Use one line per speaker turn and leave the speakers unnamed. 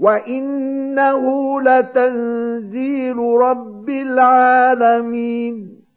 وَإِنَّهُ لَتَنزِيلُ رَبِّ الْعَالَمِينَ